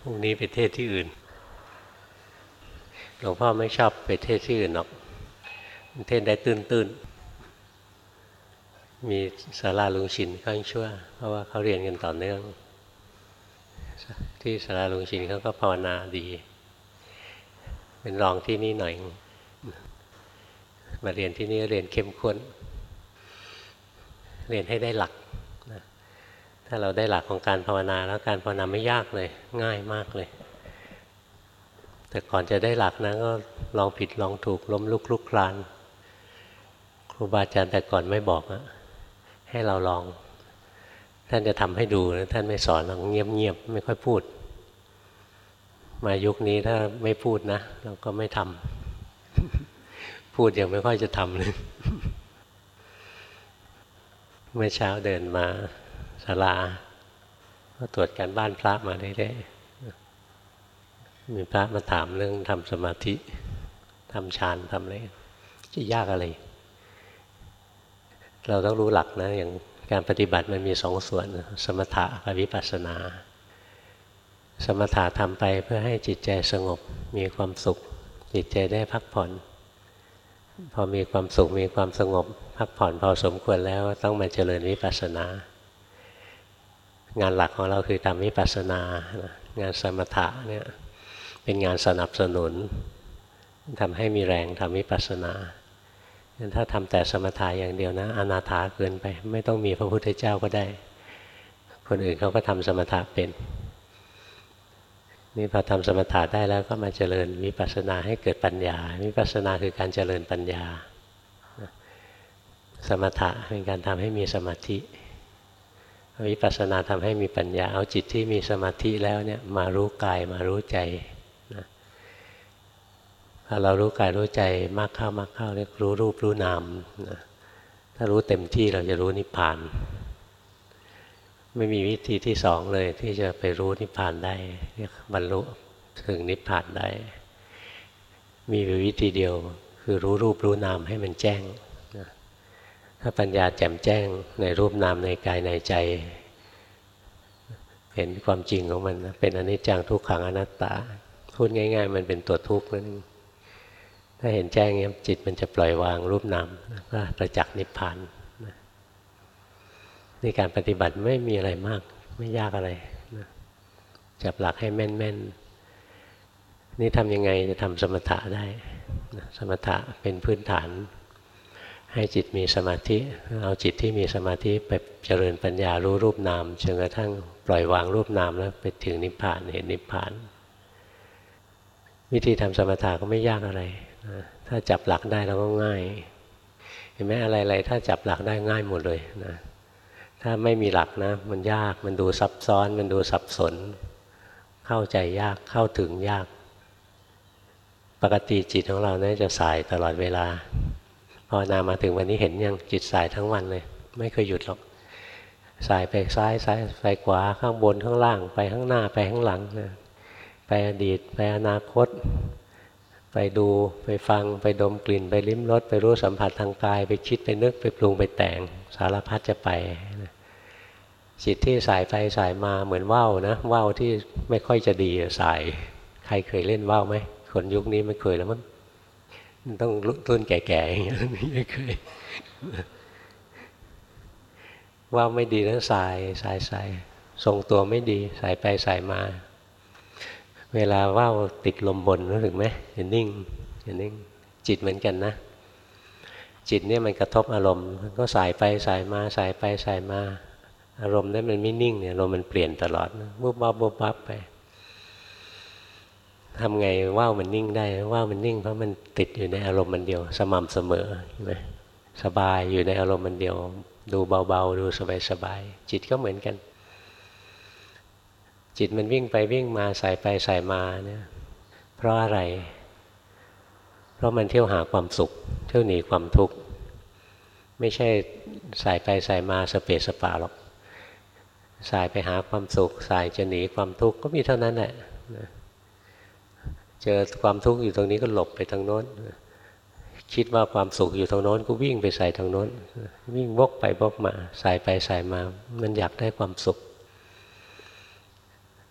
พรุ่งนี้ไปเทศที่อื่น หลวงพ่อไม่ชอบไปเทศที่อื่นหรอก เทศได้ตื้นๆ มีสาราลุงชินข้างชั่ว เพราะว่าเขาเรียนกันต่อเนื่อง ที่สาราลุงชินเขาก็ภาวนาดี เป็นรองที่นี่หน่อย มาเรียนที่นี่เรียนเข้มข้น เรียนให้ได้หลัก ถ้าเราได้หลักของการภาวนาแล้วการภาวนาไม่ยากเลย ง่ายมากเลย แต่ก่อนจะได้หลักนะก็ลองผิดลองถูกล้มลุกลุกคลาน ครูบาอาจารย์แต่ก่อนไม่บอกอะให้เราลอง ท่านจะทำให้ดูนะท่านไม่สอนเราเงียบๆไม่ค่อยพูด มายุคนี้ถ้าไม่พูดนะ เราก็ไม่ทำพูดยังไม่ค่อยจะทำเลยเมื่อเช้าเดินมา ศาลาก็ตรวจการบ้านพระมาเรื่อยๆมีพระมาถามเรื่องทำสมาธิทำฌานทำอะไรจะยากอะไร เราต้องรู้หลักนะ อย่างการปฏิบัติมันมีสองส่วน สมถะกับวิปัสสนา สมถะทำไปเพื่อให้จิตใจสงบมีความสุข จิตใจได้พักผ่อน พอมีความสุขมีความสงบ พักผ่อนพอสมควรแล้วต้องมาเจริญวิปัสสนา งานหลักของเราคือทำวิปัสสนางานสมถะเนี่ยเป็นงานสนับสนุนทำให้มีแรงทำวิปัสสนาถ้าทำแต่สมถะอย่างเดียวนะอนาถาเกินไป ไม่ต้องมีพระพุทธเจ้าก็ได้ คนอื่นเขาก็ทำสมถะเป็น นี่พอทำสมถะได้แล้วก็มาเจริญวิปัสสนาให้เกิดปัญญาวิปัสสนาคือการเจริญปัญญา สมถะเป็นการทำให้มีสมาธิ วิปัสสนาทำให้มีปัญญาเอาจิตที่มีสมาธิแล้วเนี่ยมารู้กายมารู้ใจนะพอเรารู้กายรู้ใจมากเข้ามากเข้าเรียกรู้รูปรู้นามนะถ้ารู้เต็มที่เราจะรู้นิพพาน ไม่มีวิธีที่สองเลยที่จะไปรู้นิพพานได้เรียกบรรลุถึงนิพพานได้ มีวิธีเดียวคือรู้รูปรู้นามให้มันแจ้งถ้าปัญญาแจ่มแจ้งในรูปนามในกายในใจ ห็นความจริงของมันเป็นอนิจจังทุกขังอนัตตา พูดง่าย ๆ มันเป็นตัวทุกข์นั่นถ้าเห็นแจ้งเงี้ยจิตมันจะปล่อยวางรูปนามก็ประจักษ์นิพพานนี่การปฏิบัติไม่มีอะไรมาก ไม่ยากอะไรจับหลักให้แม่นๆ นี่ทำยังไงจะทำสมถะได้สมถะเป็นพื้นฐาน ให้จิตมีสมาธิ เอาจิตที่มีสมาธิไปเจริญปัญญารู้รูปนามจนกระทั่ง ล่อยวางรูปนามแล้วไปถึงนิพพานเห็นนิพพาน วิธีทำสมถะก็ไม่ยากอะไรถ้าจับหลักได้เราก็ง่าย เห็นไหมอะไรๆถ้าจับหลักได้ง่ายหมดเลยนะถ้าไม่มีหลักนะ มันยากมันดูซับซ้อน มันดูสับสน เข้าใจยากเข้าถึงยาก ปกติจิตของเราเนี่ยจะสายตลอดเวลาภาวนามาถึงวันนี้เห็นยังจิตสายทั้งวันเลย ไม่เคยหยุดหรอก สายไปซ้ายซ้ายไปขวาข้างบนข้างล่าง ไปข้างหน้าไปข้างหลังนะไปอดีตไปอนาคต ไปดูไปฟังไปดมกลิ่น ไปลิ้มรสไปรู้สัมผัสทางกาย ไปคิดไปนึกไปปรุงไปแต่งสารพัดจะไปจิตที่สายไปสายมาเหมือนว่าวนะว่าวที่ไม่ค่อยจะดีสาย ใครเคยเล่นว่าวไหมคนยุคนี้ไม่เคยแล้วมั้งต้องรุ่นแก่ๆอย่างนี้ไม่เคย ว่าไม่ดีแล้วสายสายสายทรงตัวไม่ดีสายไปสายมา เวลาว่าวติดลมบนรู้สึกไหมจะนิ่งจะนิ่งจิตเหมือนกันนะ จิตเนี่ยมันกระทบอารมณ์ก็สายไปสายมาสายไปสายมา อารมณ์นั้นมันไม่นิ่งเนี่ยอารมณ์มันเปลี่ยนตลอดบุบบับบุบบับไปทำไงว่าวมันนิ่งได้ว่าวมันนิ่งเพราะมันติดอยู่ในอารมณ์มันเดียว สม่ำเสมอใช่ไหมสบายอยู่ในอารมณ์มันเดียว ดูเบาๆ ดูสบายๆ จิตก็เหมือนกัน จิตมันวิ่งไปวิ่งมาใส่ไปใส่มาเนี่ยเพราะอะไร เพราะมันเที่ยวหาความสุข เที่ยวหนีความทุกข์ ไม่ใช่สายไปสายมาสเปสปาหรอกสายไปหาความสุข สายจะหนีความทุกข์ก็มีเท่านั้นแหละเจอความทุกข์อยู่ตรงนี้ก็หลบไปทางโน้น คิดว่าความสุขอยู่ทางโน้นก็วิ่งไปใส่ทางโน้น วิ่งวกไปวกมาสายไปสายมา มันอยากได้ความสุข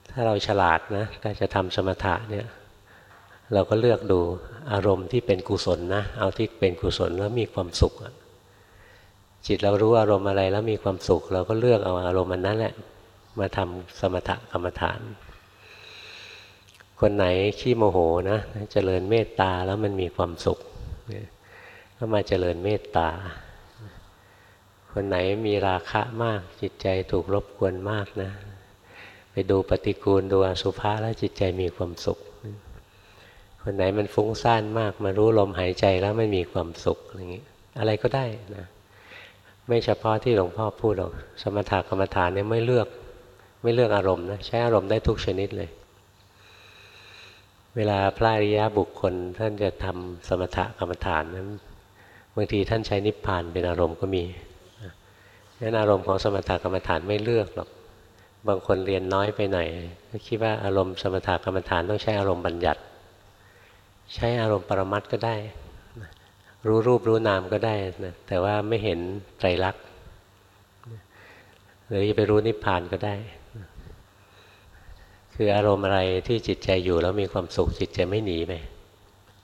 ถ้าเราฉลาดนะก็จะทำสมถะเนี่ยเราก็เลือกดูอารมณ์ที่เป็นกุศลนะ เอาที่เป็นกุศลแล้วมีความสุขจิตเรารู้อารมณ์อะไรแล้วมีความสุข เราก็เลือกเอาอารมณ์มันั้นแหละ มาทำสมถะกรรมฐาน คนไหนขี้โมโหนะเจริญเมตตาแล้วมันมีความสุข ก็มาเจริญเมตตา คนไหนมีราคะมากจิตใจถูกรบกวนมากนะ ไปดูปฏิกูลดูอสุภะแล้วจิตใจมีความสุข คนไหนมันฟุ้งซ่านมากมารู้ลมหายใจแล้วไม่มีความสุขอะไรอย่างนี้ อะไรก็ได้นะไม่เฉพาะที่หลวงพ่อพูดหรอกสมถกรรมฐานเนี่ยไม่เลือกไม่เลือกอารมณ์นะใช้อารมณ์ได้ทุกชนิดเลย เวลาพระอริยบุคคลท่านจะทำสมถกรรมฐานนั้นบางทีท่านใช้นิพพานเป็นอารมณ์ก็มีนั้นอารมณ์ของสมถกรรมฐานไม่เลือกหรอก บางคนเรียนน้อยไปหน่อยก็คิดว่าอารมณ์สมถกรรมฐานต้องใช้อารมณ์บัญญัติ ใช้อารมณ์ปรมัตก็ได้ รู้รูปรู้นามก็ได้นะแต่ว่าไม่เห็นไตรลักษณ์หรือจะไปรู้นิพพานก็ได้ คืออารมณ์อะไรที่จิตใจอยู่แล้วมีความสุขจิตจะไม่หนีไป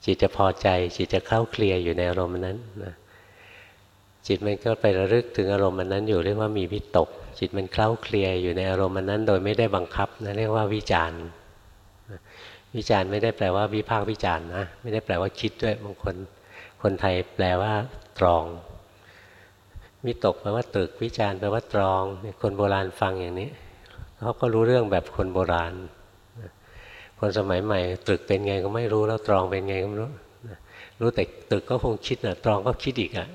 จิตจะพอใจจิตจะเข้าเคลียร์อยู่ในอารมณ์นั้นนะจิตมันก็ไประลึกถึงอารมณ์มันนั้นอยู่เรียกว่ามีวิตก จิตมันเคล้าเคลียอยู่ในอารมณ์มันนั้น โดยไม่ได้บังคับนะเรียกว่าวิจารณ์วิจารณ์ไม่ได้แปลว่าวิพากวิจารณ์นะไม่ได้แปลว่าคิดด้วยบางคนคนไทยแปลว่าตรองวิตกแปลว่าตึกวิจารณ์แปลว่าตรอง คนโบราณฟังอย่างนี้ เขาก็รู้เรื่องแบบคนโบราณ คนสมัยใหม่ตรึกเป็นไงก็ไม่รู้แล้วตรองเป็นไงก็ไม่รู้รู้แต่ตรึกก็คงคิดนะตรองก็คิดอีกอะ่ะ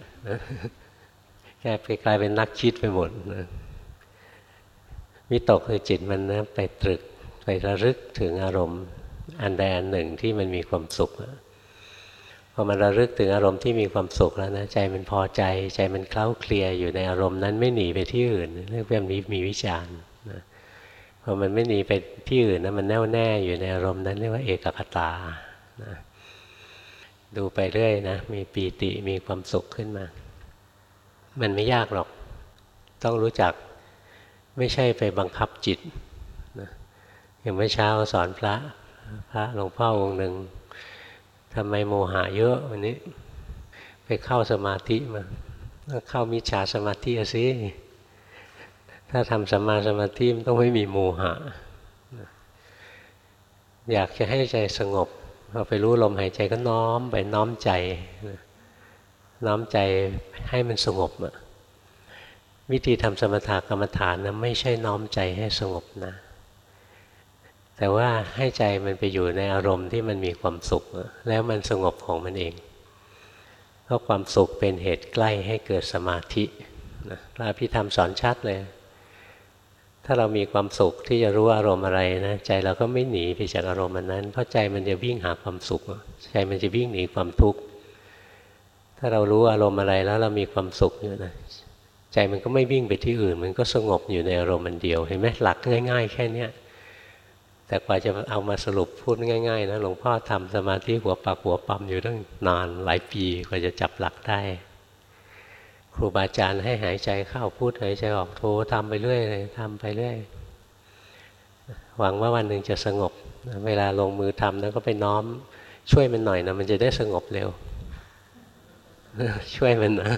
แกไปกลายเป็นนักคิดไปหมดนะวิตกคือจิตมันนะไปตรึกไประลึกถึงอารมณ์ อันใดอันหนึ่งที่มันมีความสุขพอมันระลึกถึงอารมณ์ที่มีความสุขแล้วนะใจมันพอใจ ใจมันเคล้าเคลียอยู่ในอารมณ์นั้นไม่หนีไปที่อื่นเรื่องแบบนี้มีวิจารณ์ พอมันไม่หนีไปที่อื่นนะมันแน่วแน่อยู่ในอารมณ์นั้นเรียกว่าเอกคตานะดูไปเรื่อยนะ มีปีติมีความสุขขึ้นมา มันไม่ยากหรอก ต้องรู้จักไม่ใช่ไปบังคับจิตนะอย่างเมื่อเช้าสอนพระ พระหลวงพ่อองค์หนึ่งทำไมโมหะเยอะวันนี้ ไปเข้าสมาธิมาเข้ามิจฉาสมาธิสิ ถ้าทำสมาสมาธิมันต้องไม่มีโมหะ อยากจะให้ใจสงบพอไปรู้ลมหายใจก็น้อมไปน้อมใจ น้อมใจให้มันสงบอะวิธีทำสมถกรรมฐานนะไม่ใช่น้อมใจให้สงบนะ แต่ว่าให้ใจมันไปอยู่ในอารมณ์ที่มันมีความสุข แล้วมันสงบของมันเอง เพราะความสุขเป็นเหตุใกล้ให้เกิดสมาธิพระพิธรรมสอนชัดเลย ถ้าเรามีความสุขที่จะรู้อารมณ์อะไรนะใจเราก็ไม่หนีไปจากอารมณ์นั้น เพราะใจมันจะวิ่งหาความสุข ใจมันจะวิ่งหนีความทุกข์ถ้าเรารู้อารมณ์อะไรแล้วเรามีความสุขอยู่นะใจมันก็ไม่วิ่งไปที่อื่น มันก็สงบอยู่ในอารมณ์มันเดียวเห็นไหมหลักง่าย ๆ แค่เนี้ยแต่กว่าจะเอามาสรุปพูดง่ายๆนะหลวงพ่อทำสมาธิหัวปักหัวปั๊มอยู่ตั้งนานหลายปีกว่าจะจับหลักได้ ครูบาอาจารย์ให้หายใจเข้าพูดหายใจออกโททำไปเรื่อยเลยทำไปเรื่อยหวังว่าวันหนึ่งจะสงบ เวลาลงมือทำแล้วก็ไปน้อม ช่วยมันหน่อยนะมันจะได้สงบเร็ว ช่วยมันนะ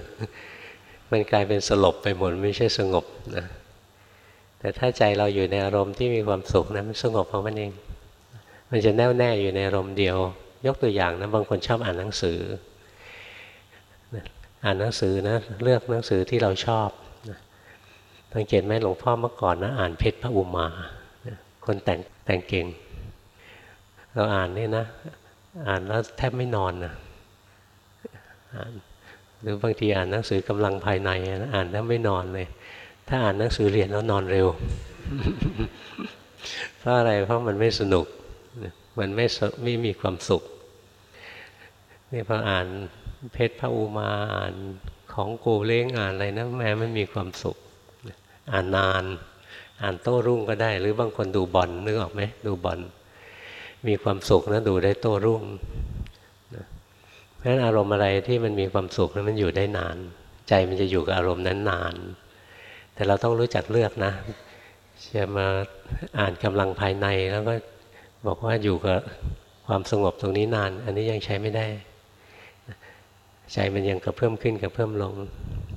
มันกลายเป็นสลบไปหมดไม่ใช่สงบนะแต่ถ้าใจเราอยู่ในอารมณ์ที่มีความสุขนะมันสงบของมันเอง มันจะแน่วแน่อยู่ในอารมณ์เดียว ยกตัวอย่างนะบางคนชอบอ่านหนังสือ อ่านหนังสือนะเลือกหนังสือที่เราชอบสังเกตไหมหลวงพ่อเมื่อก่อนนะอ่านเพชรพระอุมาคนแต่งแต่งเก่ง เราอ่านนี่นะ อ่านแล้วแทบไม่นอนนะอ่านหรือบางทีอ่านหนังสือกำลังภายในนะอ่านแล้วไม่นอนเลย ถ้าอ่านหนังสือเรียนแล้วนอนเร็ว เพราะอะไรเพราะมันไม่สนุก มันไม่ไม่มีความสุขนี่พออ่าน เพชรพระอุมาอ่านของโกเล้งอ่านอะไรนะแม้มันมีความสุข อ่านนาน อ่านโต้รุ่งก็ได้ หรือบางคนดูบอลนึกออกไหมดูบอลมีความสุขนะดูได้โต้รุ่งเพราะฉะนั้นอารมณ์อะไรที่มันมีความสุขนะมันอยู่ได้นาน ใจมันจะอยู่กับอารมณ์นั้นนาน แต่เราต้องรู้จักเลือกนะจะมาอ่านกำลังภายในแล้วก็บอกว่าอยู่กับความสงบตรงนี้นาน อันนี้ยังใช้ไม่ได้ ใจมันยังกระเพิ่มขึ้นกระเพิ่มลง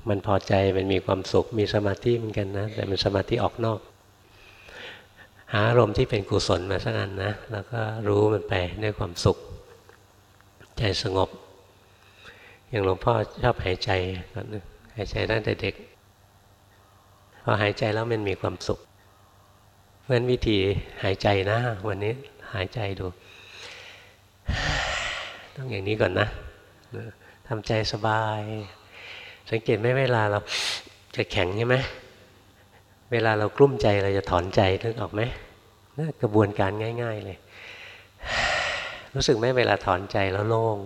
มันพอใจมันมีความสุขมีสมาธิเหมือนกันนะ แต่มันสมาธิออกนอก หาอารมณ์ที่เป็นกุศลมาสักอันนะ แล้วก็รู้มันไปด้วยความสุข ใจสงบ อย่างหลวงพ่อชอบหายใจก่อนหายใจตั้งแต่เด็ก พอหายใจแล้วมันมีความสุขเพราะฉะนั้นวิธีหายใจนะ วันนี้หายใจดู ต้องอย่างนี้ก่อนนะ ทำใจสบาย สังเกตไหมเวลาเราจะแข็งใช่ไหมเวลาเรากลุ้มใจเราจะถอนใจนึกออกไหมนกระบวนการง่าย ๆ เลย รู้สึกไหมเวลาถอนใจแล้วโล่ง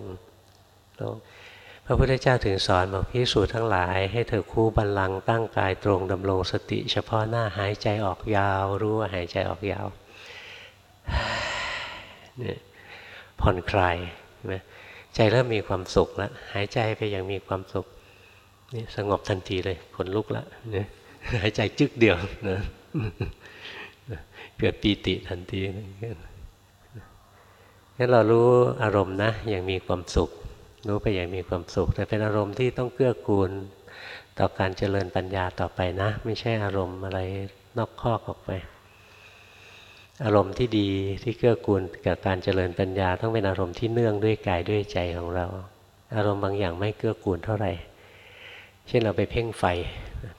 โล่งพระพุทธเจ้าถึงสอนบอกพิสูจน์ทั้งหลาย ให้เธอคู่บันลังตั้งกายตรงดำรงสติ เฉพาะหน้าหายใจออกยาว รู้ว่าหายใจออกยาวเนี่ยผ่อนคลายใช่ไหม จเริ่มมีความสุขแล้วหายใจไปอย่างมีความสุขนี่สงบทันทีเลยขนลุกแล้วเนี่ยหายใจจึกเดียวนะเกิดปีติทันทีงั้นเรารู้อารมณ์นะอย่างมีความสุข รู้ไปอย่างมีความสุข แต่เป็นอารมณ์ที่ต้องเกื้อกูล ต่อการเจริญปัญญาต่อไปนะ ไม่ใช่อารมณ์อะไรนอกข้อออกไป อารมณ์ที่ดีที่เกื้อกูลกับการเจริญปัญญาต้องเป็นอารมณ์ที่เนื่องด้วยกายด้วยใจของเรา อารมณ์บางอย่างไม่เกื้อกูลเท่าไหร่ เช่นเราไปเพ่งไฟ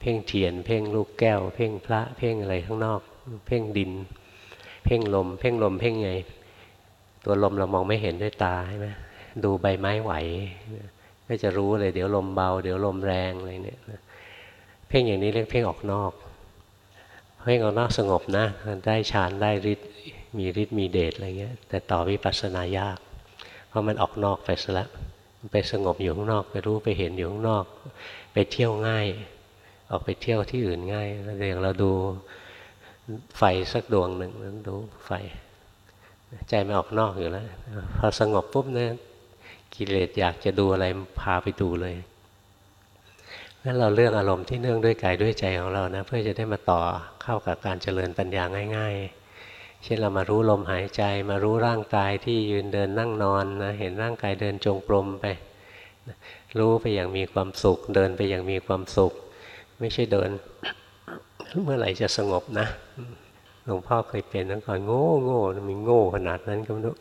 เพ่งเทียน เพ่งลูกแก้ว เพ่งพระ เพ่งอะไรข้างนอก เพ่งดิน เพ่งลม เพ่งลมเพ่งไง ตัวลมเรามองไม่เห็นด้วยตาใช่ไหมดูใบไม้ไหวก็จะรู้เลยเดี๋ยวลมเบา เดี๋ยวลมแรงอะไรเนี่ยเพ่งอย่างนี้เรียกเพ่งออกนอก เพ่งออกนอกสงบนะได้ฌานได้ฤทธิ์มีฤทธิ์มีเดชอะไรเงี้ย แต่ต่อวิปัสสนายาก เพราะมันออกนอกไปซะแล้วไปสงบอยู่ข้างนอกไปรู้ไปเห็นอยู่ข้างนอก ไปเที่ยวง่าย ออกไปเที่ยวที่อื่นง่ายอย่างเราดูไฟสักดวงหนึ่งนั้นดูไฟ ใจไม่ออกนอกอยู่แล้ว พอสงบปุ๊บเนี่ยกิเลสอยากจะดูอะไรพาไปดูเลย งั้นเราเลือกอารมณ์ที่เนื่องด้วยกายด้วยใจของเรานะเพื่อจะได้มาต่อเข้ากับการเจริญปัญญาง่าย ๆ เช่นเรามารู้ลมหายใจ มารู้ร่างกายที่ยืนเดินนั่งนอนนะเห็นร่างกายเดินจงกรมไป รู้ไปอย่างมีความสุข เดินไปอย่างมีความสุข ไม่ใช่เดิน เมื่อไหร่จะสงบนะหลวงพ่อเคยเป็นตั้งก่อนโง่โง่มีโง่ขนาดนั้นก็ไม่รู้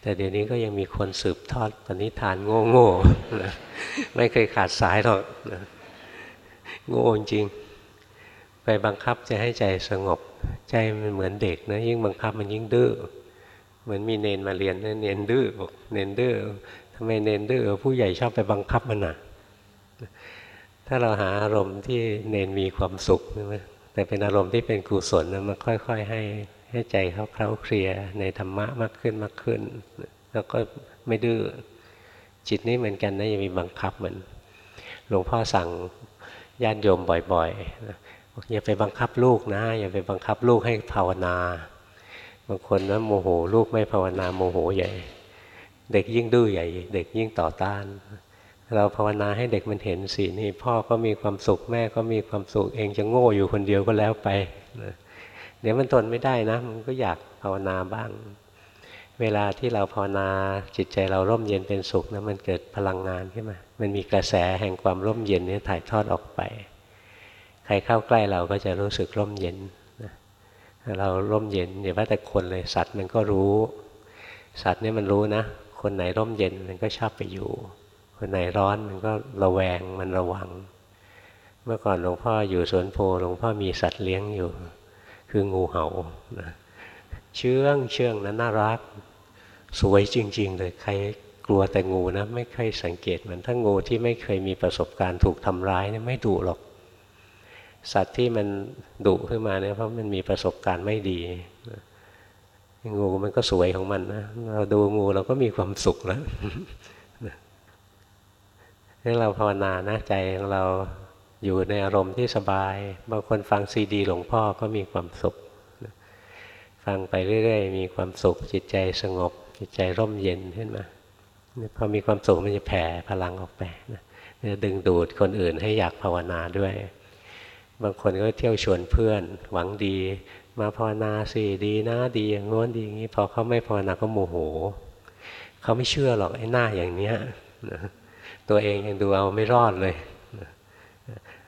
แต่เดี๋ยวนี้ก็ยังมีคนสืบทอดปณิธานโง่โง่ไม่เคยขาดสายหรอกโง่จริง ไปบังคับจะให้ใจสงบ ใจมันเหมือนเด็กนะยิ่งบังคับมันยิ่งดื้อเหมือนมีเนนมาเรียนนะเนนดื้อบอกเนนดื้อทำไมเนนดื้อผู้ใหญ่ชอบไปบังคับมันอะถ้าเราหาอารมณ์ที่เนนมีความสุขใช่ไหมแต่เป็นอารมณ์ที่เป็นกุศลนะมันค่อย ๆ ให้ ให้ใจเขาเคล้าเคลียในธรรมะมากขึ้นมากขึ้น แล้วก็ไม่ดื้อจิตนี้เหมือนกันนะยังมีบังคับเหมือนหลวงพ่อสั่งญาติโยมบ่อยๆอย่าไปบังคับลูกนะอย่าไปบังคับลูกให้ภาวนา บางคนนะโมโหลูกไม่ภาวนาโมโหใหญ่ เด็กยิ่งดื้อใหญ่ เด็กยิ่งต่อต้าน เราภาวนาให้เด็กมันเห็นสินี่พ่อก็มีความสุขแม่ก็มีความสุขเองจะโง่อยู่คนเดียวก็แล้วไปนะ เดี๋ยวมันทนไม่ได้นะ มันก็อยากภาวนาบ้าง เวลาที่เราภาวนาจิตใจเราร่มเย็นเป็นสุขนะมันเกิดพลังงานขึ้นมา มันมีกระแสแห่งความร่มเย็นนี้ถ่ายทอดออกไป ใครเข้าใกล้เราก็จะรู้สึกร่มเย็นนะเราร่มเย็นอย่าว่าแต่คนเลยสัตว์มันก็รู้ สัตว์นี่มันรู้นะ คนไหนร่มเย็นมันก็ชอบไปอยู่ คนไหนร้อนมันก็ระแวงมันระวัง เมื่อก่อนหลวงพ่ออยู่สวนโพหลวงพ่อมีสัตว์เลี้ยงอยู่ คืองูเหานะเชื่องเชื่องนะน่ารัก สวยจริง ๆ เลยใครกลัวแต่งูนะ ไม่เคยสังเกตมันถ้างูที่ไม่เคยมีประสบการณ์ถูกทำร้ายเนี่ยไม่ดุหรอก สัตว์ที่มันดุขึ้นมาเนี่ยเพราะมันมีประสบการณ์ไม่ดีงูมันก็สวยของมันนะเราดูงูเราก็มีความสุขแล้วนี่เราภาวนานะใจของเรา อยู่ในอารมณ์ที่สบาย บางคนฟังซีดีหลวงพ่อก็มีความสุข ฟังไปเรื่อย ๆ มีความสุข จิตใจสงบ จิตใจร่มเย็นขึ้นมาพอมีความสุขมันจะแผ่พลังออกไปนะดึงดูดคนอื่นให้อยากภาวนาด้วย บางคนก็เที่ยวชวนเพื่อน หวังดี มาภาวนาสิดีนะดีอย่างโน้นดีอย่างนี้พอเขาไม่ภาวนาก็โมโหเขาไม่เชื่อหรอกไอ้หน้าอย่างเนี้ยตัวเองยังดูเอาไม่รอดเลย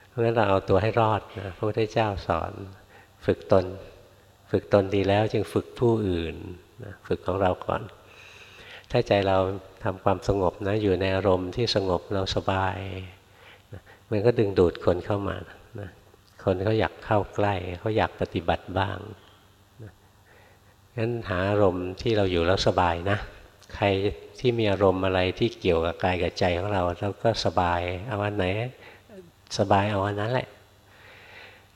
เพราะฉะนั้นเราเอาตัวให้รอดนะพระพุทธเจ้าสอน ฝึกตน ฝึกตนดีแล้วจึงฝึกผู้อื่นนะฝึกของเราก่อน ถ้าใจเราทำความสงบนะอยู่ในอารมณ์ที่สงบเราสบายนะมันก็ดึงดูดคนเข้ามานะคนเขาอยากเข้าใกล้เขาอยากปฏิบัติบ้างนะงั้นหาอารมณ์ที่เราอยู่แล้วสบายนะ ใครที่มีอารมณ์อะไรที่เกี่ยวกับกายกับใจของเรา แล้วก็สบาย เอาอันไหน สบายเอาอันนั้นแหละ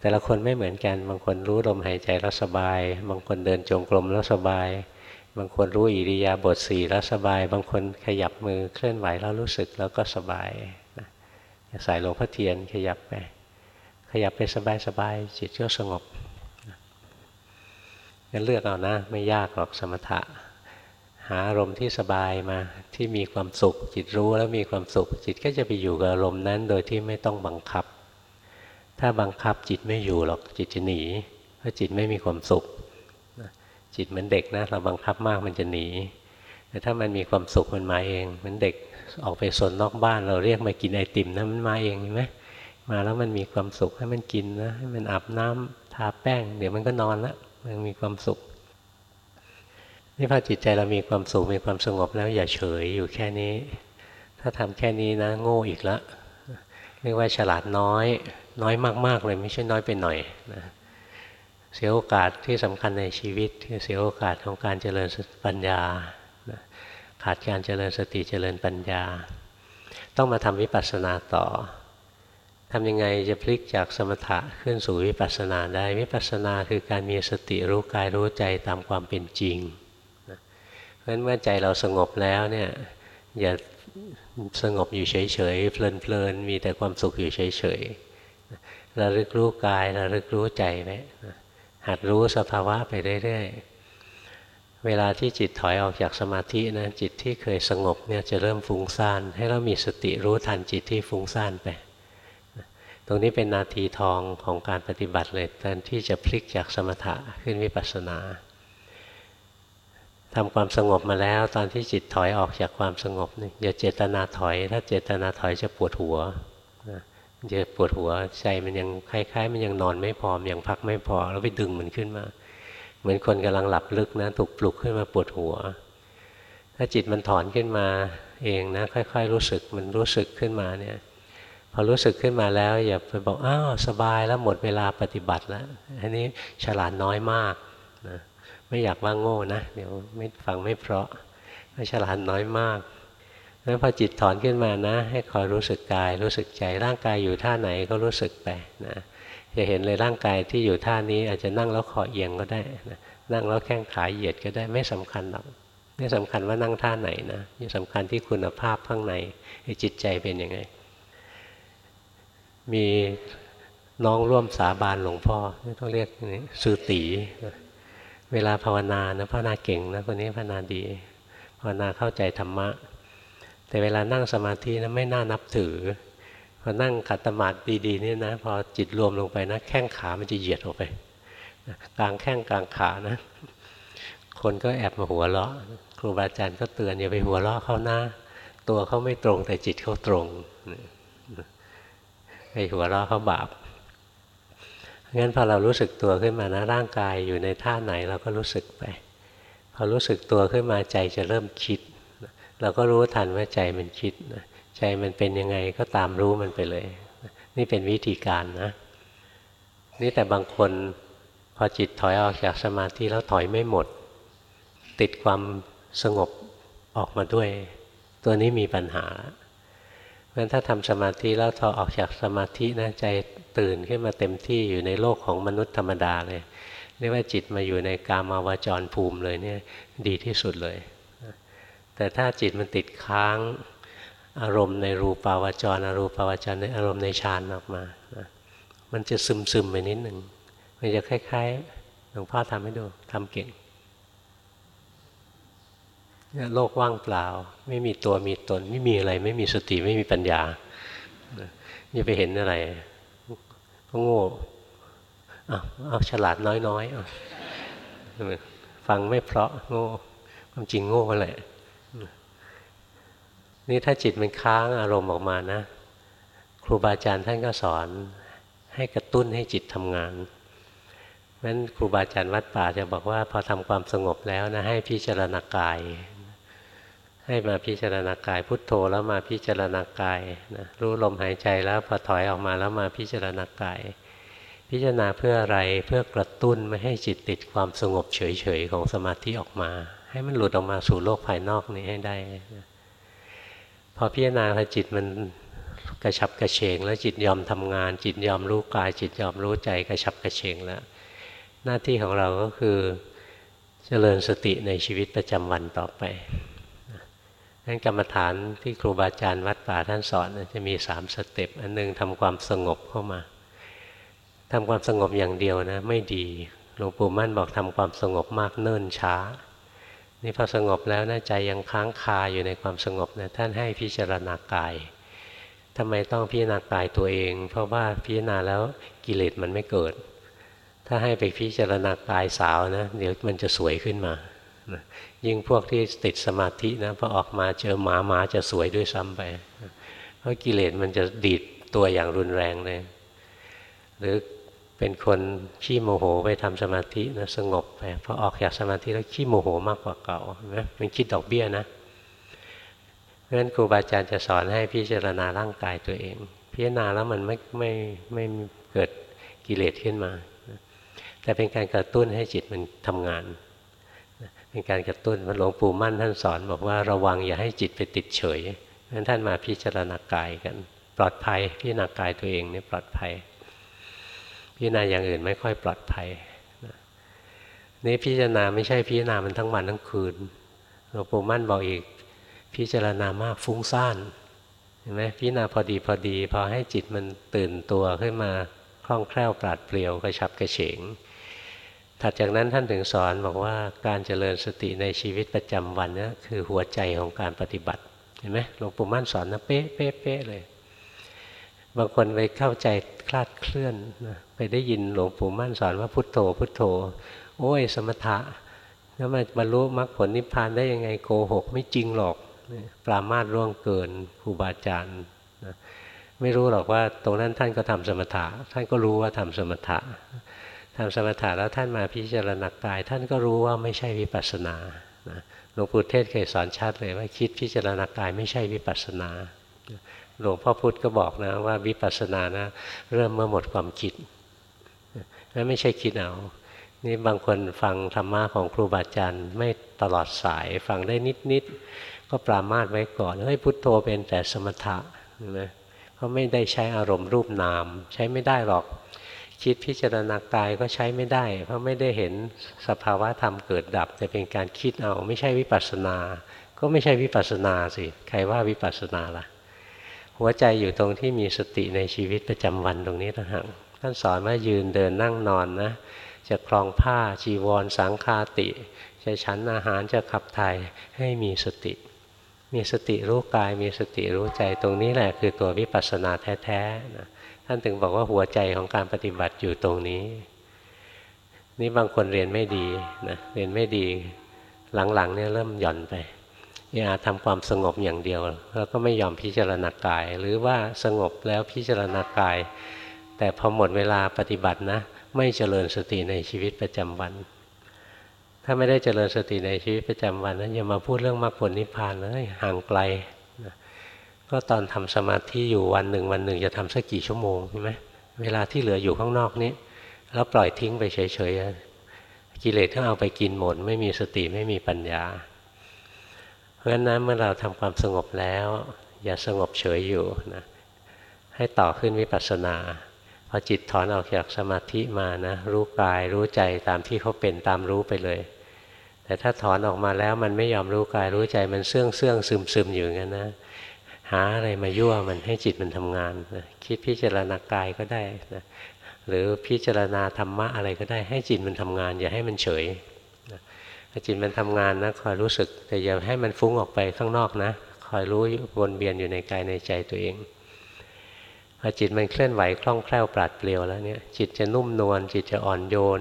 แต่ละคนไม่เหมือนกัน บางคนรู้ลมหายใจแล้วสบาย บางคนเดินจงกรมแล้วสบาย บางคนรู้อิริยาบถสี่แล้วสบาย บางคนขยับมือเคลื่อนไหวแล้วรู้สึกแล้วก็สบายนะสายหลวงพ่อเทียนขยับไปขยับไปสบายๆจิตก็สงบงั้นเลือกเอานะ ไม่ยากหรอกสมถะ หาอารมณ์ที่สบายมาที่มีความสุข จิตรู้แล้วมีความสุข จิตก็จะไปอยู่กับอารมณ์นั้นโดยที่ไม่ต้องบังคับ ถ้าบังคับจิตไม่อยู่หรอกจิตจะหนีเพราะจิตไม่มีความสุข จิตเหมือนเด็กนะเราบังคับมากมันจะหนี แต่ถ้ามันมีความสุขมันมาเองเหมือนเด็กออกไปสนนอกบ้านเราเรียกมากินไอติมนะมันมาเองเห็นไหมมาแล้วมันมีความสุขให้มันกินนะให้มันอาบน้ำทาแป้ง เดี๋ยวมันก็นอนละมันมีความสุข นี่พอจิตใจเรามีความสุขมีความสงบแล้วอย่าเฉยอยู่แค่นี้ ถ้าทำแค่นี้นะ โง่อีกล้วเรียกว่าฉลาดน้อย น้อยมาก ๆ เลยไม่ใช่น้อยไปหน่อยนะเสียโอกาสที่สำคัญในชีวิตคือเสียโอกาสของการเจริญปัญญาขาดการเจริญสติเจริญปัญญา ต้องมาทำวิปัสสนาต่อทำยังไงจะพลิกจากสมถะขึ้นสู่วิปัสสนาได้วิปัสสนาคือการมีสติรู้กายรู้ใจตามความเป็นจริง เพราะฉะนั้นเมื่อใจเราสงบแล้วเนี่ยอย่าสงบอยู่เฉยๆเพลินๆมีแต่ความสุขอยู่เฉยๆระลึกรู้กายระลึกรู้ใจไว้หัดรู้สภาวะไปเรื่อยๆเวลาที่จิตถอยออกจากสมาธินะจิตที่เคยสงบเนี่ยจะเริ่มฟุ้งซ่าน ให้เรามีสติรู้ทันจิตที่ฟุ้งซ่านไปตรงนี้เป็นนาทีทองของการปฏิบัติเลยตอนที่จะพลิกจากสมถะขึ้นวิปัสสนา ทำความสงบมาแล้ว ตอนที่จิตถอยออกจากความสงบนี่อย่าเจตนาถอย ถ้าเจตนาถอยจะปวดหัวจะปวดหัวใจมันยังคล้ายๆ มันยังนอนไม่พอยังพักไม่พอ แล้วไปดึงมันขึ้นมา เหมือนคนกำลังหลับลึกนะถูกปลุกขึ้นมาปวดหัว ถ้าจิตมันถอนขึ้นมาเองนะ ค่อย ๆ รู้สึกมันรู้สึกขึ้นมาเนี่ยพอรู้สึกขึ้นมาแล้ว อย่าไปบอกอ้าวสบายแล้วหมดเวลาปฏิบัติแล้วอันนี้ฉลาดน้อยมากนะ ไม่อยากว่าโง่นะ เดี๋ยวไม่ฟังไม่เพราะฉลาดน้อยมากแล้วพอจิตถอนขึ้นมานะ ให้คอยรู้สึกกาย รู้สึกใจร่างกายอยู่ท่าไหนก็รู้สึกไปนะจะเห็นเลยร่างกายที่อยู่ท่านี้อาจจะนั่งแล้วคอเอียงก็ได้นะนั่งแล้วแข้งขาเหยียดก็ได้ไม่สำคัญหรอกไม่สำคัญว่านั่งท่าไหนนะนี่สำคัญที่คุณภาพข้างในจิตใจเป็นยังไง มีน้องร่วมสาบานหลวงพ่อต้องเรียกนี่สุตี เวลาภาวนานะภาวนาเก่งนะคนนี้ภาวนาดี ภาวนาเข้าใจธรรมะ แต่เวลานั่งสมาธินะไม่น่านับถือพอนั่งขัดสมาธิดีๆนี่นะพอจิตรวมลงไปนะแข้งขามันจะเหยียดออกไปกลางแข้งกลางขานะ คนก็แอบมาหัวเราะ ครูบาอาจารย์ก็เตือนอย่าไปหัวเราะเขาหน้า ตัวเขาไม่ตรงแต่จิตเขาตรงไปหัวเราะเขาบาป งั้นพอเรารู้สึกตัวขึ้นมานะร่างกายอยู่ในท่าไหนเราก็รู้สึกไป พอรู้สึกตัวขึ้นมาใจจะเริ่มคิด เราก็รู้ทันว่าใจมันคิดใจมันเป็นยังไงก็ตามรู้มันไปเลย นี่เป็นวิธีการนะ นี่แต่บางคนพอจิตถอยออกจากสมาธิแล้วถอยไม่หมด ติดความสงบออกมาด้วย ตัวนี้มีปัญหาเพราะฉะนั้นถ้าทำสมาธิแล้วถอออกจากสมาธินะใจ ตื่นขึ้นมาเต็มที่อยู่ในโลกของมนุษย์ธรรมดาเลยเรียกว่าจิตมาอยู่ในกามาวจรภูมิเลยเนี่ยดีที่สุดเลย แต่ถ้าจิตมันติดค้างอารมณ์ในรูปาวจรอรูปาวจรในอารมณ์ในฌานออกมา มันจะซึมซึมไปนิดหนึ่งมันจะคล้ายๆหลวงพ่อทำให้ดูทำเก่งโลกว่างเปล่า ไม่มีตัวมีตน ไม่มีอะไร ไม่มีสติไม่มีปัญญาอย่าไปเห็นอะไร ก็โง่เอาเอาฉลาดน้อยๆฟังไม่เพราะโง่ความจริงโง่แหละนี่ถ้าจิตมันค้างอารมณ์ออกมานะ ครูบาอาจารย์ท่านก็สอนให้กระตุ้นให้จิตทำงานเพราะนั้นครูบาอาจารย์วัดป่าจะบอกว่าพอทำความสงบแล้วนะให้พิจารณากาย ให้มาพิจารณากาย พุทโธแล้วมาพิจารณากายนะรู้ลมหายใจแล้วพอถอยออกมาแล้วมาพิจารณากาย พิจารณาเพื่ออะไรเพื่อกระตุ้นไม่ให้จิตติดความสงบเฉยๆของสมาธิออกมา ให้มันหลุดออกมาสู่โลกภายนอกนี้ให้ได้พอพิจารณาพอจิตมันกระชับกระเฉง แล้วจิตยอมทำงาน จิตยอมรู้กาย จิตยอมรู้ใจกระชับกระเฉงแล้ว หน้าที่ของเราก็คือเจริญสติในชีวิตประจำวันต่อไป นั่นกรรมฐานที่ครูบาอาจารย์วัดป่าท่านสอนจะมีสามสเต็ปอันหนึ่งทำความสงบเข้ามาทำความสงบอย่างเดียวนะ ไม่ดีหลวงปู่มั่นบอกทำความสงบมากเนิ่นช้า นี่พอสงบแล้วนะใจยังค้างคาอยู่ในความสงบนะท่านให้พิจารณากายทำไมต้องพิจารณากายตัวเอง เพราะว่าพิจารณาแล้วกิเลสมันไม่เกิด ถ้าให้ไปพิจารณากายสาวนะเดี๋ยวมันจะสวยขึ้นมา ยิ่งพวกที่ติดสมาธินะพอออกมาเจอหมาหมาจะสวยด้วยซ้ำไป เพราะกิเลสมันจะดีดตัวอย่างรุนแรงเลย หรือเป็นคนขี้โมโหไปทำสมาธินะสงบไปพอออกจากสมาธิแล้วขี้โมโหมากกว่าเก่านะมันคิดดอกเบี้ยนะเพราะฉะนั้นครูบาอาจารย์จะสอนให้พิจารณาร่างกายตัวเอง พิจารณาแล้วมันไม่ไม่ไม่เกิดกิเลสขึ้นมา แต่เป็นการกระตุ้นให้จิตมันทำงาน เป็นการกระตุ้นหลวงปู่มั่นท่านสอนบอกว่าระวังอย่าให้จิตไปติดเฉยนั้นท่านมาพิจารณากายกัน ปลอดภัยพิจารณากายตัวเองนี่ปลอดภัย พิจารณาอย่างอื่นไม่ค่อยปลอดภัยนี่พิจารณาไม่ใช่พิจารณามันทั้งวันทั้งคืนหลวงปู่มั่นบอกอีก พิจารณามากฟุ้งซ่านเห็นไหมพิจารณาพอดีพอดี พอให้จิตมันตื่นตัวขึ้นมาคล่องแคล่วปราดเปรียวกระชับกระเฉง ถัดจากนั้นท่านถึงสอนบอกว่าการเจริญสติในชีวิตประจำวันนี่คือหัวใจของการปฏิบัติเห็นไหมหลวงปู่มั่นสอนนะเป๊ะเป๊ะเป๊ะเลย บางคนไปเข้าใจคลาดเคลื่อนไปได้ยินหลวงปู่มั่นสอนว่าพุทโธ พุทโธ โอ้ย สมถะแล้วมันบรรลุมรรคผลนิพพานได้ยังไงโกหก ไม่จริงหรอกปรามาตร่วงเกินครูบาอาจารย์ไม่รู้หรอกว่าตรงนั้นท่านก็ทำสมถะ ท่านก็รู้ว่าทำสมถะ ทำสมถะแล้วท่านมาพิจารณากาย ท่านก็รู้ว่าไม่ใช่วิปัสสนาหลวงปู่เทศเคยสอนชัดเลยว่าคิดพิจารณากายไม่ใช่วิปัสสนาหลวงพ่อพุธก็บอกนะว่าวิปัสสนานะเริ่มเมื่อหมดความคิดแล้วไม่ใช่คิดเอา นี่บางคนฟังธรรมะของครูบาอาจารย์ไม่ตลอดสายฟังได้นิดๆก็ปรามาสไว้ก่อนเฮ้ยพุทโธเป็นแต่สมถะนะเพราะไม่ได้ใช้อารมณ์รูปนาม ใช้ไม่ได้หรอก คิดพิจารณากายก็ใช้ไม่ได้ เพราะไม่ได้เห็นสภาวะธรรมเกิดดับแต่เป็นการคิดเอาไม่ใช่วิปัสสนา ก็ไม่ใช่วิปัสสนาสิใครว่าวิปัสสนาล่ะ หัวใจอยู่ตรงที่มีสติในชีวิตประจำวันตรงนี้ต่างหากท่านสอนว่ายืนเดินนั่งนอนนะจะคลองผ้าจีวรสังคาติ จะฉันอาหารจะขับถ่ายให้มีสติ มีสติรู้กาย มีสติรู้ใจตรงนี้แหละคือตัววิปัสสนาแท้ๆนะ ท่านถึงบอกว่าหัวใจของการปฏิบัติอยู่ตรงนี้ นี่บางคนเรียนไม่ดีนะเรียนไม่ดีหลังๆเนี่ยเริ่มหย่อนไปอยากทำความสงบอย่างเดียว แล้วก็ไม่ยอมพิจารณากาย หรือว่าสงบแล้วพิจารณากาย แต่พอหมดเวลาปฏิบัตินะ ไม่เจริญสติในชีวิตประจำวัน ถ้าไม่ได้เจริญสติในชีวิตประจำวันนะอย่ามาพูดเรื่องมรรคผลนิพพานเลยห่างไกล ก็ตอนทำสมาธิอยู่วันหนึ่ง วันหนึ่งจะทำสักกี่ชั่วโมงใช่ไหมเวลาที่เหลืออยู่ข้างนอกนี้แล้วปล่อยทิ้งไปเฉยๆกิเลสก็เอาไปกินหมด ไม่มีสติไม่มีปัญญา เพราะฉะนั้นเมื่อเราทำความสงบแล้ว อย่าสงบเฉยอยู่นะให้ต่อขึ้นวิปัสสนาพอจิตถอนออกจากสมาธิมานะรู้กายรู้ใจตามที่เขาเป็นตามรู้ไปเลย แต่ถ้าถอนออกมาแล้วมันไม่ยอมรู้กายรู้ใจมันเสื่องเสื่องซึมซึมอยู่งั้นนะ หาอะไรมายั่วมันให้จิตมันทำงานนะคิดพิจารณากายก็ได้นะหรือพิจารณาธรรมะอะไรก็ได้ให้จิตมันทำงาน อย่าให้มันเฉยนะจิตมันทำงานนะคอยรู้สึก แต่อย่าให้มันฟุ้งออกไปข้างนอกนะคอยรู้วนเวียนอยู่ในกายในใจตัวเองพพอจิตมันเคลื่อนไหวคล่องแคล่วปราดเปรียวแล้วเนี่ยจิตจะนุ่มนวลจิตจะอ่อนโยน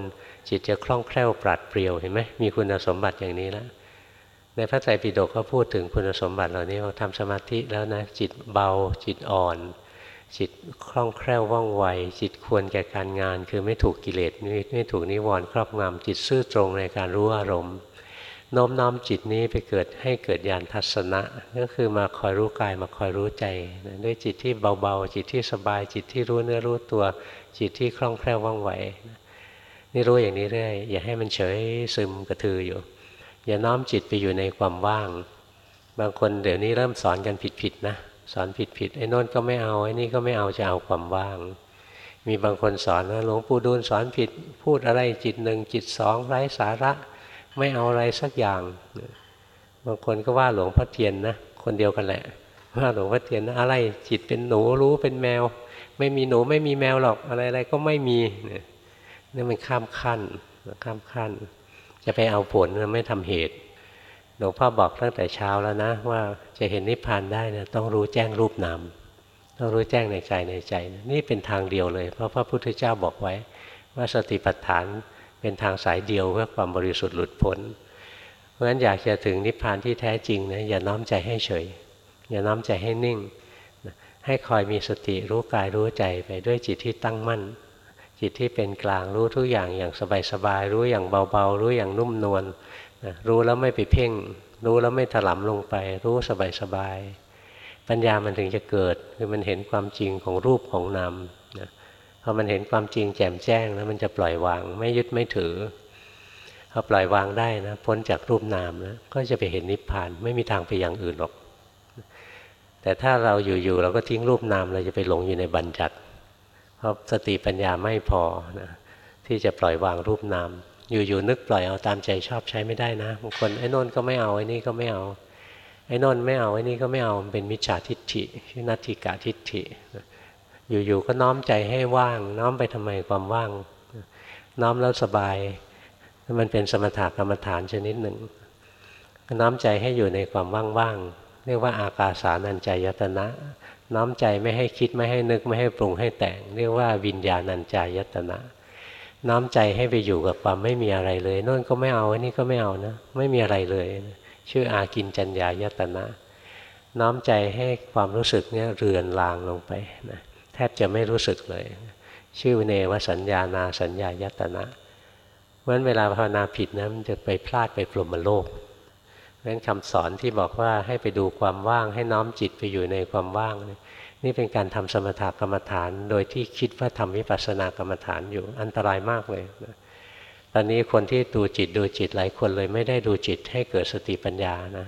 จิตจะคล่องแคล่วปราดเปรียวเห็นไหมมีคุณสมบัติอย่างนี้แล้ว ในพระไตรปิฎกก็พูดถึงคุณสมบัติเหล่านี้ว่าทำสมาธิแล้วนะจิตเบา จิตอ่อน จิตคล่องแคล่วว่องไว จิตควรแก่การงาน คือไม่ถูกกิเลสไม่ถูกนิวรณ์ครอบงำจิตซื่อตรงในการรู้อารมณ์โน้มน้อมจิตนี้ไปเกิดให้เกิดญาณทัศนะ ก็คือมาคอยรู้กายมาคอยรู้ใจด้วยจิตที่เบาๆ จิตที่สบาย จิตที่รู้เนื้อรู้ตัว จิตที่คล่องแคล่วว่องไวนี่รู้อย่างนี้เรื่อยอย่าให้มันเฉยซึมกระทืออยู่ อย่าน้อมจิตไปอยู่ในความว่าง บางคนเดี๋ยวนี้เริ่มสอนกันผิดๆนะสอนผิดๆไอ้นนก็ไม่เอาไอ้นี่ก็ไม่เอาจะเอาความว่าง มีบางคนสอนว่าหลวงปู่ดูลสอนผิด พูดอะไรจิตหนึ่งจิตสองไร้สาระ ไม่เอาอะไรสักอย่าง บางคนก็ว่าหลวงพ่อเทียนนะคนเดียวกันแหละ ว่าหลวงพ่อเทียนนะอะไรจิตเป็นหนูรู้เป็นแมว ไม่มีหนูไม่มีแมวหรอกอะไรอะไรก็ไม่มีเนี่ยนี่มันข้ามขั้นข้ามขั้น จะไปเอาผลไม่ทำเหตุหลวงพ่อบอกตั้งแต่เช้าแล้วนะ ว่าจะเห็นนิพพานได้นะต้องรู้แจ้งรูปนามต้องรู้แจ้งในใจในใจ นี่เป็นทางเดียวเลย เพราะพระพุทธเจ้าบอกไว้ ว่าสติปัฏฐานเป็นทางสายเดียวเพื่อความบริสุทธิ์หลุดพ้น เพราะฉะนั้นอยากจะถึงนิพพานที่แท้จริงนะอย่าน้อมใจให้เฉย อย่าน้อมใจให้นิ่ง ให้คอยมีสติรู้กายรู้ใจไปด้วยจิตที่ตั้งมั่น จิตที่เป็นกลางรู้ทุกอย่างอย่างสบายๆรู้อย่างเบาๆ รู้อย่างนุ่มนวลรู้แล้วไม่ไปเพ่ง รู้แล้วไม่ถลำลงไป รู้สบายๆปัญญามันถึงจะเกิดคือมันเห็นความจริงของรูปของนามนะพอมันเห็นความจริงแจ่มแจ้งแล้วมันจะปล่อยวางไม่ยึดไม่ถือพอปล่อยวางได้นะพ้นจากรูปนามนะก็จะไปเห็นนิพพานไม่มีทางไปอย่างอื่นหรอก แต่ถ้าเราอยู่ๆเราก็ทิ้งรูปนามเราจะไปหลงอยู่ในบัญญัติ ราะสติปัญญาไม่พอนะที่จะปล่อยวางรูปนามอยู่ๆนึกปล่อยเอาตามใจชอบใช้ไม่ได้นะบางคนไอ้นนก็ไม่เอาไอ้นี่ก็ไม่เอาไอ้นนไม่เอาไอ้นี่ก็ไม่เอาเป็นมิจฉาทิฏฐิชื่อนัตถิกาทิฏฐิอยู่ๆก็น้อมใจให้ว่าง น้อมไปทำไมความว่าง น้อมแล้วสบายมันเป็นสมถะกรรมฐานชนิดหนึ่งน้อมใจให้อยู่ในความว่างๆเรียกว่าอากาสานัญจายตนะ น้อมใจไม่ให้คิดไม่ให้นึกไม่ให้ปรุงให้แต่ง เรียกว่าวิญญาณัญจายตนะ น้อมใจให้ไปอยู่กับความไม่มีอะไรเลยโน่นก็ไม่เอาอันนี้ก็ไม่เอานะ ไม่มีอะไรเลย ชื่ออากินจัญญายตนะ น้อมใจให้ความรู้สึกเนี่ยเรือนลางลงไปนะแทบจะไม่รู้สึกเลย ชื่อเนวสัญญานาสัญญายตนะเพราะฉะนั้นเวลาภาวนาผิดนะมันจะไปพลาดไปปลุมโลกเพราะฉะนั้นคำสอนที่บอกว่าให้ไปดูความว่างให้น้อมจิตไปอยู่ในความว่างนี่ นี่เป็นการทำสมถกรรมฐาน โดยที่คิดว่าทำวิปัสสนากรรมฐานอยู่อันตรายมากเลยนะตอนนี้คนที่ดูจิตดูจิตหลายคนเลยไม่ได้ดูจิตให้เกิดสติปัญญานะ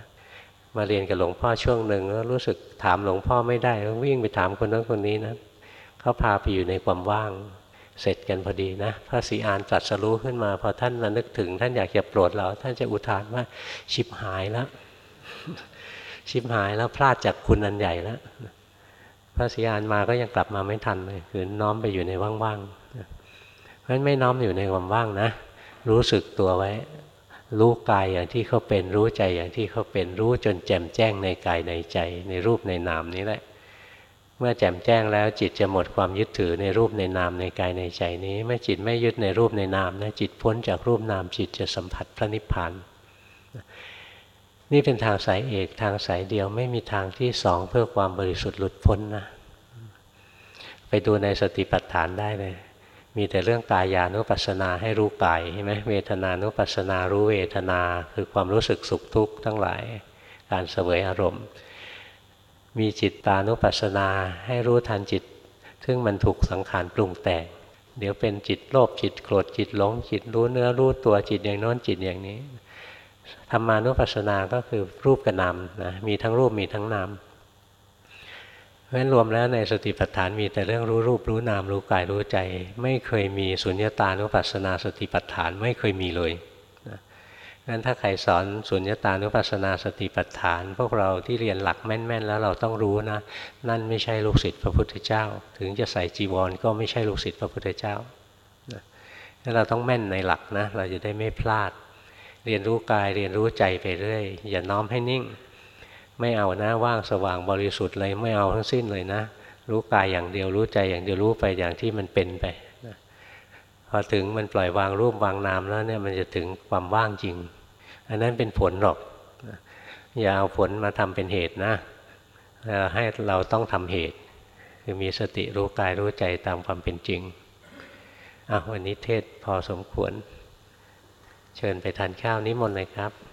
มาเรียนกับหลวงพ่อช่วงหนึ่งแล้วรู้สึกถามหลวงพ่อไม่ได้ต้องวิ่งไปถามคนนั้นคนนี้นะเขาพาไปอยู่ในความว่าง เสร็จกันพอดีนะพระศรีอานตรัสรู้ขึ้นมาพอท่านระลึกถึง ท่านอยากจะโปรดเราท่านจะอุทานว่าชิบหายแล้วชิบหายแล้วพลาดจากคุณอันใหญ่แล้ว พระศรีอานมาก็ยังกลับมาไม่ทันเลยคือน้อมไปอยู่ในว่างๆ เพราะฉะนั้นไม่น้อมอยู่ในความว่างนะ รู้สึกตัวไว้ รู้กายอย่างที่เขาเป็นรู้ใจอย่างที่เขาเป็นรู้จนแจ่มแจ้งในกายในใจ ในรูปในนามนี้แหละ เมื่อแจ่มแจ้งแล้วจิตจะหมดความยึดถือในรูปในนามในกายในใจนี้เมื่อจิตไม่ยึดในรูปในนามนะจิตพ้นจากรูปนามจิตจะสัมผัสพระนิพพาน นี่เป็นทางสายเอกทางสายเดียวไม่มีทางที่สองเพื่อความบริสุทธิ์หลุดพ้นนะไปดูในสติปัฏฐานได้เลย มีแต่เรื่องกายานุปัสสนาให้รู้กายใช่ไหมเวทนานุปัสสนารู้เวทนาคือความรู้สึกสุขทุกข์ทั้งหลาย การเสวยอารมณ์ มีจิตตานุปัสสนาให้รู้ทันจิต ซึ่งมันถูกสังขารปรุงแต่งเดี๋ยวเป็นจิตโลภจิตโกรธจิตหลงจิตรู้เนื้อรู้ตัวจิตอย่างน้นจิตอย่างนี้ ธรรมานุปัสสนาก็คือรูปกับนามนะมีทั้งรูปมีทั้งนามเพราะฉะนั้นรวมแล้วในสติปัฏฐานมีแต่เรื่องรู้รูปรู้นามรู้กายรู้ใจ ไม่เคยมีสุญญตานุปัสสนาสติปัฏฐานไม่เคยมีเลยงั้นถ้าใครสอนสุญญตานุปัสสนาสติปัฏฐาน พวกเราที่เรียนหลักแม่นๆ แล้วเราต้องรู้นะ นั่นไม่ใช่ลูกศิษย์พระพุทธเจ้า ถึงจะใส่จีวรก็ไม่ใช่ลูกศิษย์พระพุทธเจ้าถ้าเราต้องแม่นในหลักนะเราจะได้ไม่พลาด เรียนรู้กายเรียนรู้ใจไปเรื่อย อย่าน้อมให้นิ่ง ไม่เอานะว่างสว่างบริสุทธิ์เลยไม่เอาทั้งสิ้นเลยนะ รู้กายอย่างเดียวรู้ใจอย่างเดียวรู้ไปอย่างที่มันเป็นไปนะพอถึงมันปล่อยวางรูปวางนามแล้วเนี่ยมันจะถึงความว่างจริง อันนั้นเป็นผลหรอก อย่าเอาผลมาทำเป็นเหตุนะให้เราต้องทำเหตุ คือมีสติรู้กายรู้ใจตามความเป็นจริงอะวันนี้เทศพอสมควร เชิญไปทานข้าวนิมนต์เลยครับ